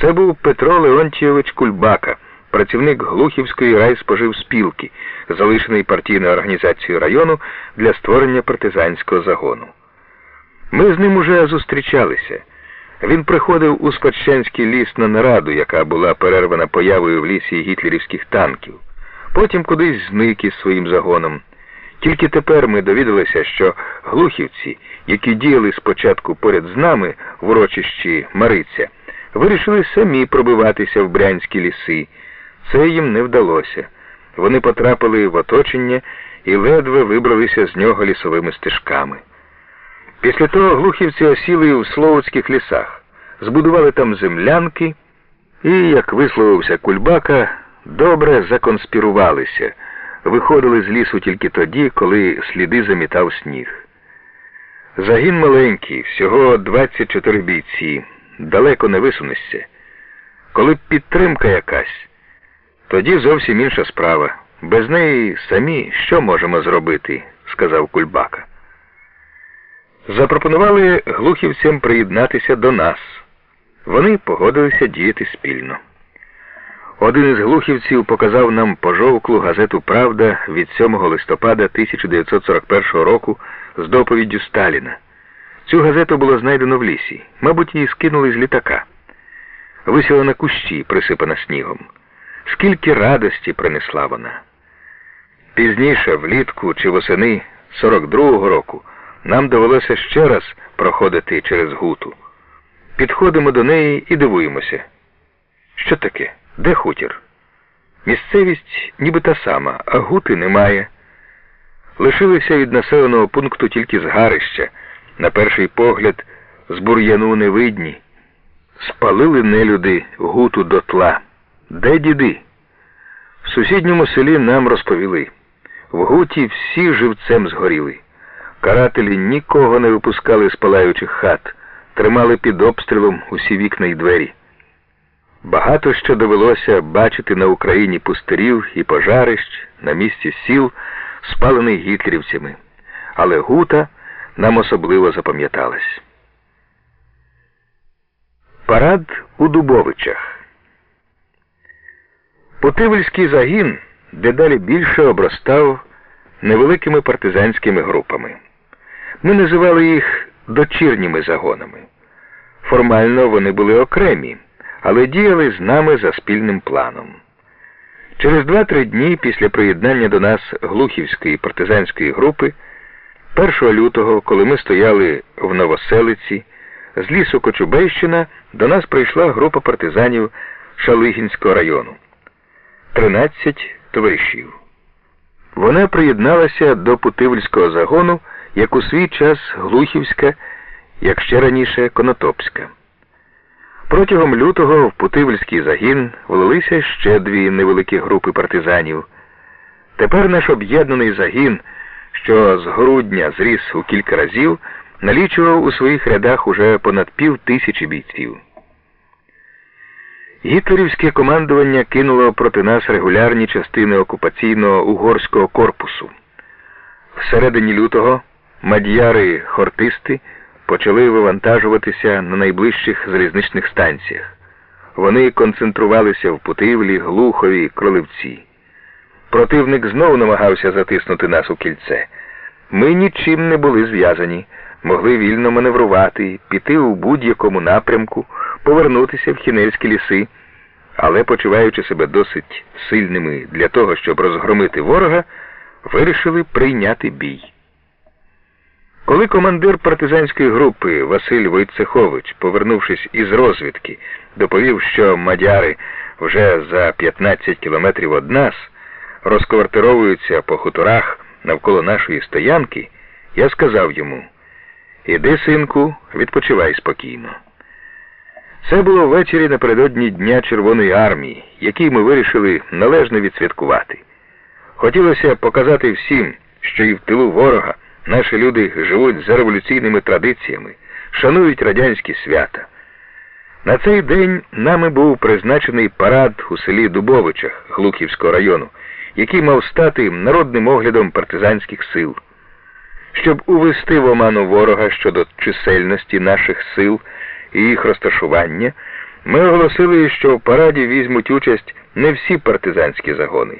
Це був Петро Леонтійович Кульбака, працівник Глухівської райспоживспілки, залишений партійною організацією району для створення партизанського загону. Ми з ним уже зустрічалися. Він приходив у Спадщанський ліс на нараду, яка була перервана появою в лісі гітлерівських танків. Потім кудись зник із своїм загоном. Тільки тепер ми довідалися, що глухівці, які діяли спочатку поряд з нами в урочищі Мариця, вирішили самі пробиватися в брянські ліси. Це їм не вдалося. Вони потрапили в оточення і ледве вибралися з нього лісовими стежками. Після того глухівці осіли в Словоцьких лісах, збудували там землянки і, як висловився Кульбака, добре законспірувалися, виходили з лісу тільки тоді, коли сліди замітав сніг. Загін маленький, всього 24 бійці, далеко не висунешся. Коли б підтримка якась, тоді зовсім інша справа. Без неї самі що можемо зробити, сказав Кульбака. Запропонували глухівцям приєднатися до нас. Вони погодилися діяти спільно. Один із глухівців показав нам пожовклу газету Правда від 7 листопада 1941 року з доповіддю Сталіна. Цю газету було знайдено в лісі. Мабуть, її скинули з літака. Висіла на кущі, присипана снігом. Скільки радості принесла вона. Пізніше, влітку чи восени 42-го року, нам довелося ще раз проходити через гуту. Підходимо до неї і дивуємося. Що таке? Де хутір? Місцевість ніби та сама, а гути немає. Лишилися від населеного пункту тільки згарища, на перший погляд, з бур'яну не видні. Спалили нелюди гуту дотла. Де діди? В сусідньому селі нам розповіли. В гуті всі живцем згоріли. Карателі нікого не випускали з палаючих хат, тримали під обстрілом усі вікна й двері. Багато що довелося бачити на Україні пустирів і пожарищ на місці сіл, спалених гітлерівцями, але гута нам особливо запам'яталась. Парад у Дубовичах. Путивльський загін дедалі більше обростав невеликими партизанськими групами. Ми називали їх дочірніми загонами. Формально вони були окремі, але діяли з нами за спільним планом. Через два-три дні після приєднання до нас Глухівської партизанської групи, 1 лютого, коли ми стояли в Новоселиці, з лісу Кочубейщина до нас прийшла група партизанів Шалигінського району. 13 товаришів. Вона приєдналася до Путивльського загону, як у свій час Глухівська, як ще раніше Конотопська. Протягом лютого в Путивльський загін влилися ще дві невеликі групи партизанів. Тепер наш об'єднаний загін, що з грудня зріс у кілька разів, налічував у своїх рядах уже понад пів тисячі бійців. Гітлерівське командування кинуло проти нас регулярні частини окупаційного угорського корпусу. Всередині лютого мад'яри хортисти почали вивантажуватися на найближчих залізничних станціях. Вони концентрувалися в Путивлі, Глухові, Кроливці. Противник знову намагався затиснути нас у кільце. Ми нічим не були зв'язані, могли вільно маневрувати, піти у будь-якому напрямку, повернутися в хінельські ліси, але, почуваючи себе досить сильними для того, щоб розгромити ворога, вирішили прийняти бій. Коли командир партизанської групи Василь Войцехович, повернувшись із розвідки, доповів, що мадяри вже за 15 кілометрів від нас розквартировуються по хуторах навколо нашої стоянки, я сказав йому: Іди, синку, відпочивай спокійно. Це було ввечері напередодні Дня Червоної армії, який ми вирішили належно відсвяткувати. Хотілося показати всім, що і в тилу ворога. Наші люди живуть за революційними традиціями, шанують радянські свята. На цей день нами був призначений парад у селі Дубовичах Глухівського району, який мав стати народним оглядом партизанських сил. Щоб увести в оману ворога щодо чисельності наших сил і їх розташування, Ми оголосили, що в параді візьмуть участь не всі партизанські загони.